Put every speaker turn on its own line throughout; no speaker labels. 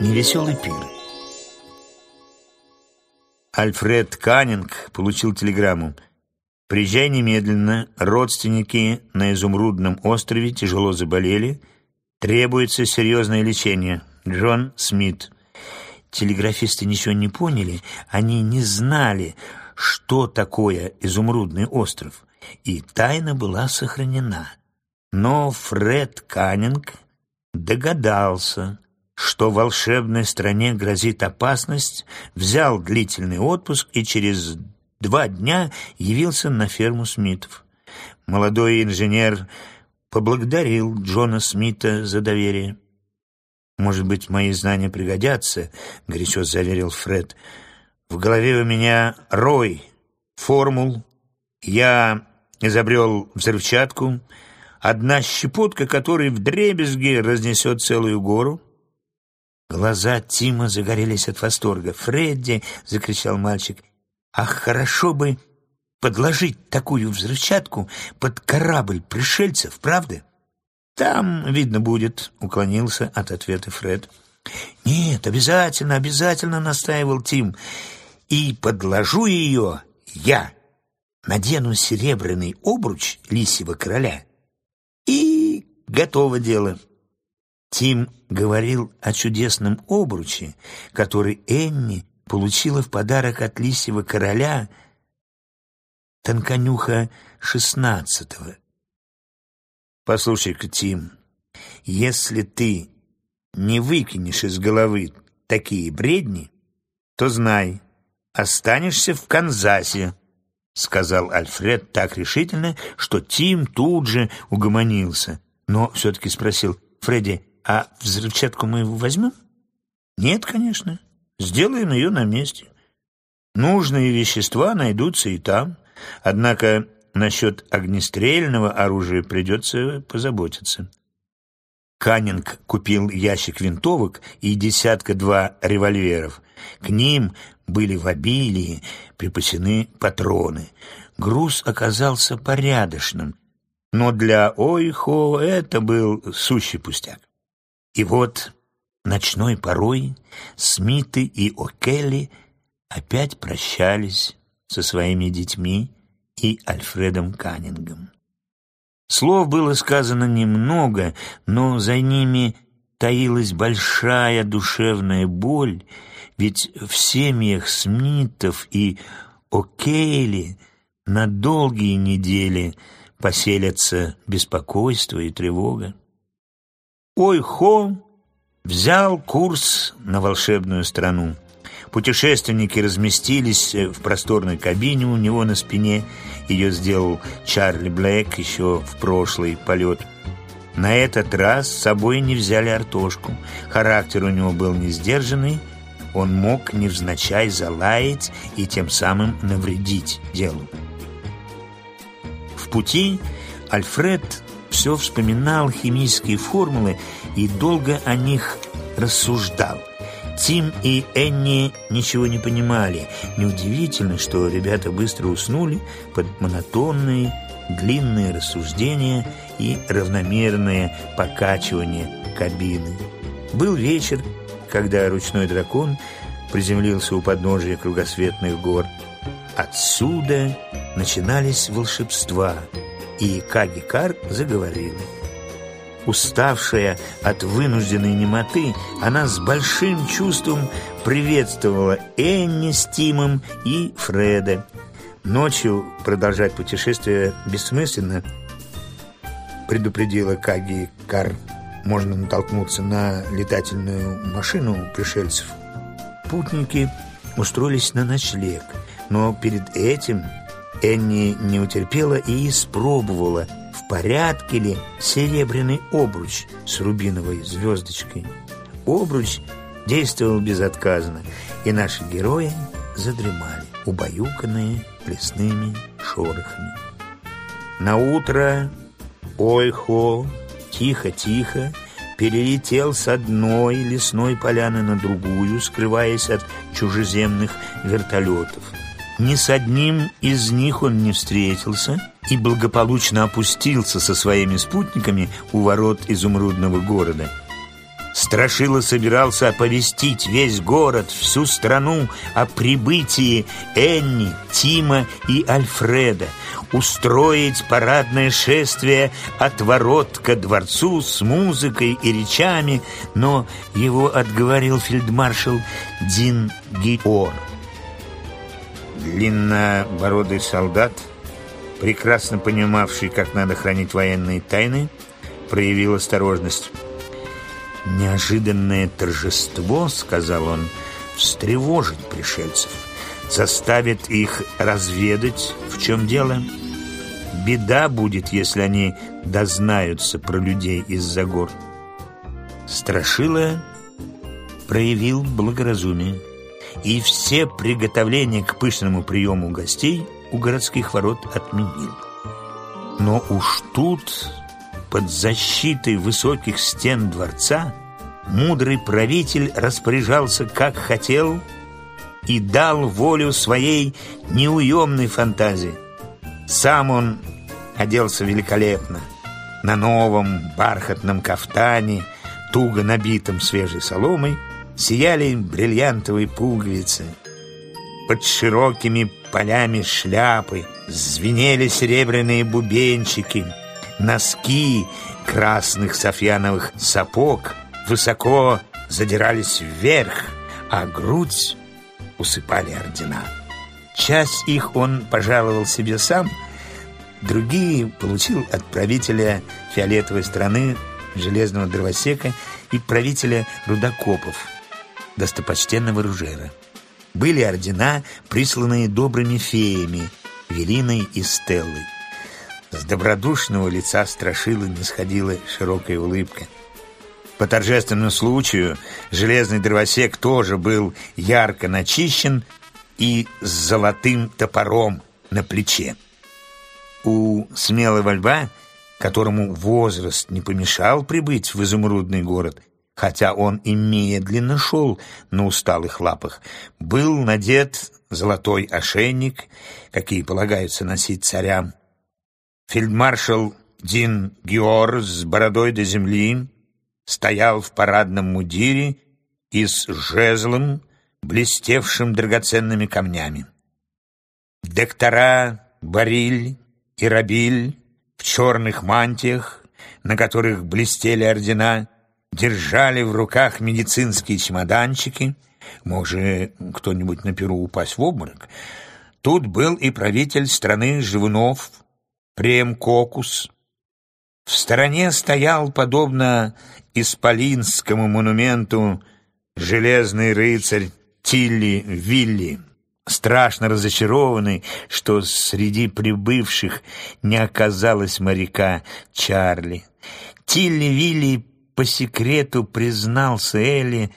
невеселый пир. Альфред Каннинг получил телеграмму. «Приезжай немедленно. Родственники на Изумрудном острове тяжело заболели. Требуется серьезное лечение. Джон Смит». Телеграфисты ничего не поняли. Они не знали, что такое Изумрудный остров. И тайна была сохранена. Но Фред Каннинг догадался, что волшебной стране грозит опасность, взял длительный отпуск и через два дня явился на ферму Смитов. Молодой инженер поблагодарил Джона Смита за доверие. «Может быть, мои знания пригодятся», — горячо заверил Фред. «В голове у меня рой формул. Я изобрел взрывчатку, одна щепотка которой вдребезги разнесет целую гору». Глаза Тима загорелись от восторга. «Фредди!» — закричал мальчик. «Ах, хорошо бы подложить такую взрывчатку под корабль пришельцев, правда?» «Там видно будет», — уклонился от ответа Фред. «Нет, обязательно, обязательно», — настаивал Тим. «И подложу ее я. Надену серебряный обруч лисьего короля. И готово дело». Тим говорил о чудесном обруче, который Энни получила в подарок от лисьего короля Танканюха шестнадцатого. «Послушай-ка, Тим, если ты не выкинешь из головы такие бредни, то знай, останешься в Канзасе», — сказал Альфред так решительно, что Тим тут же угомонился, но все-таки спросил, «Фредди, а взрывчатку мы возьмем? Нет, конечно. Сделаем ее на месте. Нужные вещества найдутся и там. Однако насчет огнестрельного оружия придется позаботиться. Каннинг купил ящик винтовок и десятка-два револьверов. К ним были в обилии припасены патроны. Груз оказался порядочным, но для Ойхо это был сущий пустяк. И вот ночной порой Смиты и О'Келли опять прощались со своими детьми и Альфредом Каннингом. Слов было сказано немного, но за ними таилась большая душевная боль, ведь в семьях Смитов и О'Кейли на долгие недели поселятся беспокойство и тревога. Ой-хо взял курс на волшебную страну. Путешественники разместились в просторной кабине у него на спине. Ее сделал Чарли Блэк еще в прошлый полет. На этот раз с собой не взяли артошку. Характер у него был не сдержанный. Он мог невзначай залаять и тем самым навредить делу. В пути Альфред все вспоминал химические формулы и долго о них рассуждал. Тим и Энни ничего не понимали. Неудивительно, что ребята быстро уснули под монотонные, длинные рассуждения и равномерное покачивание кабины. Был вечер, когда ручной дракон приземлился у подножия кругосветных гор. Отсюда начинались волшебства – и Кагикар заговорила. Уставшая от вынужденной немоты, она с большим чувством приветствовала Энни с Тимом и Фреда. Ночью продолжать путешествие бессмысленно, предупредила Каги Кар. Можно натолкнуться на летательную машину пришельцев. Путники устроились на ночлег, но перед этим Энни не утерпела и испробовала, в порядке ли серебряный обруч с рубиновой звездочкой. Обруч действовал безотказно, и наши герои задремали, убаюканные лесными шорохами. На утро Ойхо тихо-тихо перелетел с одной лесной поляны на другую, скрываясь от чужеземных вертолетов. Ни с одним из них он не встретился и благополучно опустился со своими спутниками у ворот изумрудного города. Страшила собирался оповестить весь город, всю страну о прибытии Энни, Тима и Альфреда, устроить парадное шествие от ворот ко дворцу с музыкой и речами, но его отговорил фельдмаршал Дин Гиор. Длиннобородый солдат, прекрасно понимавший, как надо хранить военные тайны, проявил осторожность. «Неожиданное торжество, — сказал он, — встревожит пришельцев, заставит их разведать, в чем дело. Беда будет, если они дознаются про людей из-за гор». Страшила проявил благоразумие, и все приготовления к пышному приему гостей у городских ворот отменил. Но уж тут под защитой высоких стен дворца мудрый правитель распоряжался как хотел и дал волю своей неуемной фантазии. Сам он оделся великолепно, на новом бархатном кафтане, туго набитом свежей соломой, сияли бриллиантовые пуговицы. Под широкими полями шляпы звенели серебряные бубенчики — Носки красных софьяновых сапог высоко задирались вверх, а грудь усыпали ордена. Часть их он пожаловал себе сам, другие получил от правителя фиолетовой страны железного дровосека и правителя рудокопов, достопочтенного Ружера. Были ордена, присланные добрыми феями, Велиной и Стеллой. С добродушного лица Страшилы не сходила широкая улыбка. По торжественному случаю железный дровосек тоже был ярко начищен и с золотым топором на плече. У смелого льва, которому возраст не помешал прибыть в изумрудный город, хотя он и медленно шел на усталых лапах, был надет золотой ошейник, какие полагаются носить царям, Фельдмаршал Дин Геор с бородой до земли стоял в парадном мудире и с жезлом, блестевшим драгоценными камнями. Доктора Бариль и Рабиль в черных мантиях, на которых блестели ордена, держали в руках медицинские чемоданчики. Может, кто-нибудь на перу упасть в обморок? Тут был и правитель страны Живунов, Премкокус. В стороне стоял, подобно исполинскому монументу, железный рыцарь Тилли Вилли, страшно разочарованный, что среди прибывших не оказалось моряка Чарли. Тилли Вилли по секрету признался Элли,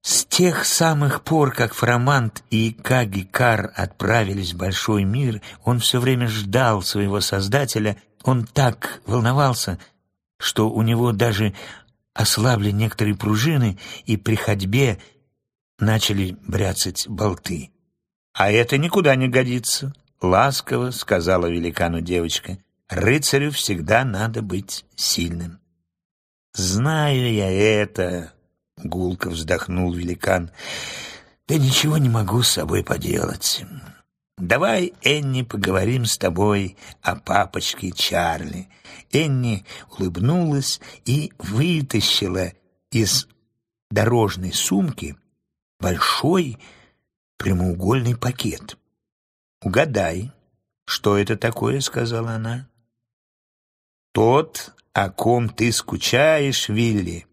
с тех самых пор, как Фромант и Кагикар отправились в большой мир, он все время ждал своего создателя. Он так волновался, что у него даже ослабли некоторые пружины, и при ходьбе начали бряцать болты. «А это никуда не годится», — ласково сказала великану девочка. «Рыцарю всегда надо быть сильным». «Знаю я это», — гулко вздохнул великан. «Да ничего не могу с собой поделать. Давай, Энни, поговорим с тобой о папочке Чарли». Энни улыбнулась и вытащила из дорожной сумки большой прямоугольный пакет. «Угадай, что это такое?» — сказала она. «Тот, о ком ты скучаешь, Вилли,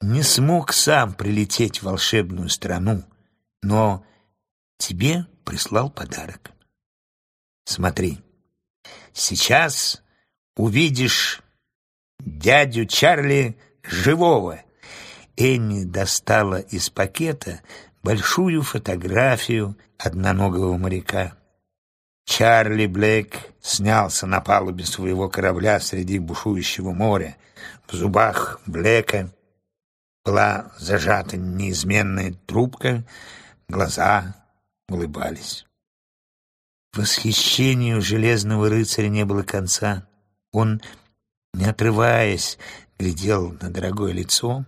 не смог сам прилететь в волшебную страну, но тебе прислал подарок. Смотри, сейчас увидишь дядю Чарли живого. Энни достала из пакета большую фотографию одноногого моряка. Чарли Блэк снялся на палубе своего корабля среди бушующего моря. В зубах Блэка была зажата неизменная трубка, глаза улыбались. Восхищению железного рыцаря не было конца. Он, не отрываясь, глядел на дорогое лицо,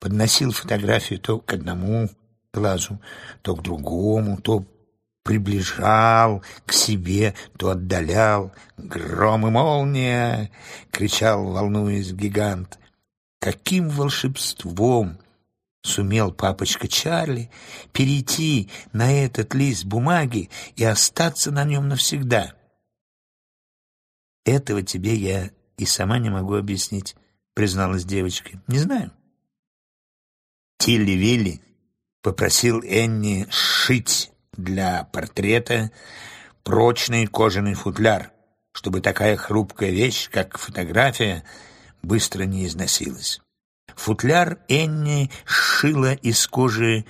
подносил фотографию то к одному глазу, то к другому, то приближал к себе, то отдалял. «Гром и молния!» — кричал, волнуясь гигант. Каким волшебством сумел папочка Чарли перейти на этот лист бумаги и остаться на нем навсегда? Этого тебе я и сама не могу объяснить, призналась девочка. Не знаю. Тилли Вилли попросил Энни сшить для портрета прочный кожаный футляр, чтобы такая хрупкая вещь, как фотография, быстро не износилась. Футляр Энни сшила из кожи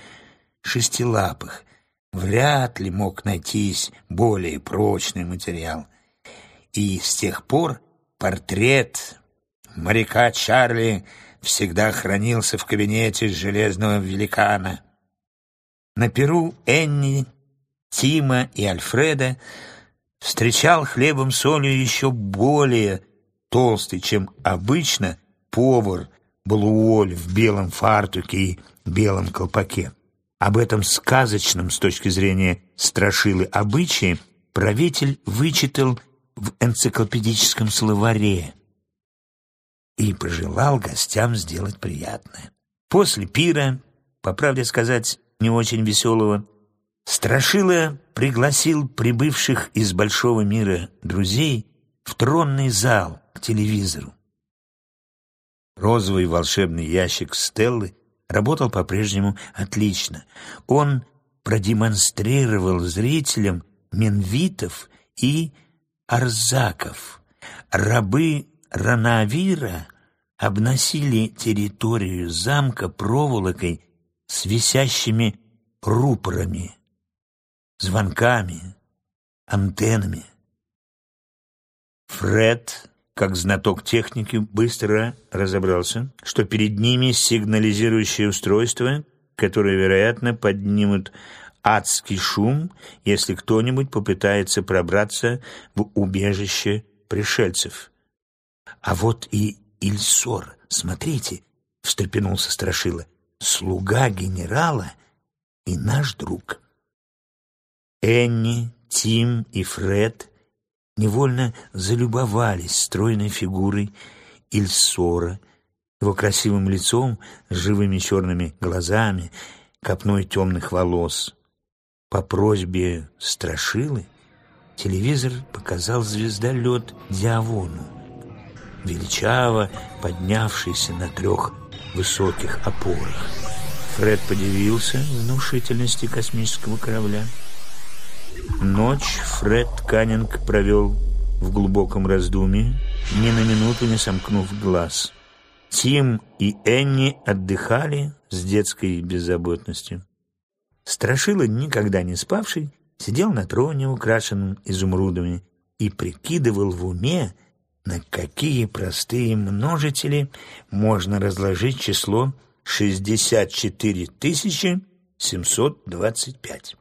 шестилапых. Вряд ли мог найтись более прочный материал. И с тех пор портрет моряка Чарли всегда хранился в кабинете железного великана. На перу Энни, Тима и Альфреда встречал хлебом солью еще более толстый, чем обычно, повар Блуоль в белом фартуке и белом колпаке. Об этом сказочном с точки зрения страшилы обычае правитель вычитал в энциклопедическом словаре и пожелал гостям сделать приятное. После пира, по правде сказать, не очень веселого, Страшила пригласил прибывших из большого мира друзей в тронный зал к телевизору. Розовый волшебный ящик Стеллы работал по-прежнему отлично. Он продемонстрировал зрителям менвитов и арзаков. Рабы Ранавира обносили территорию замка проволокой с висящими рупорами, звонками, антеннами. Фред, как знаток техники, быстро разобрался, что перед ними сигнализирующее устройство, которое, вероятно, поднимут адский шум, если кто-нибудь попытается пробраться в убежище пришельцев. А вот и Ильсор, смотрите, встрепенулся Страшила, слуга генерала и наш друг. Энни, Тим и Фред невольно залюбовались стройной фигурой Ильсора, его красивым лицом с живыми черными глазами, копной темных волос. По просьбе Страшилы телевизор показал звездолет Диавону, величаво поднявшийся на трех высоких опорах. Фред подивился внушительности космического корабля. Ночь Фред Каннинг провел в глубоком раздумье, ни на минуту не сомкнув глаз. Тим и Энни отдыхали с детской беззаботностью. Страшила, никогда не спавший, сидел на троне, украшенном изумрудами, и прикидывал в уме, на какие простые множители можно разложить число 64 725.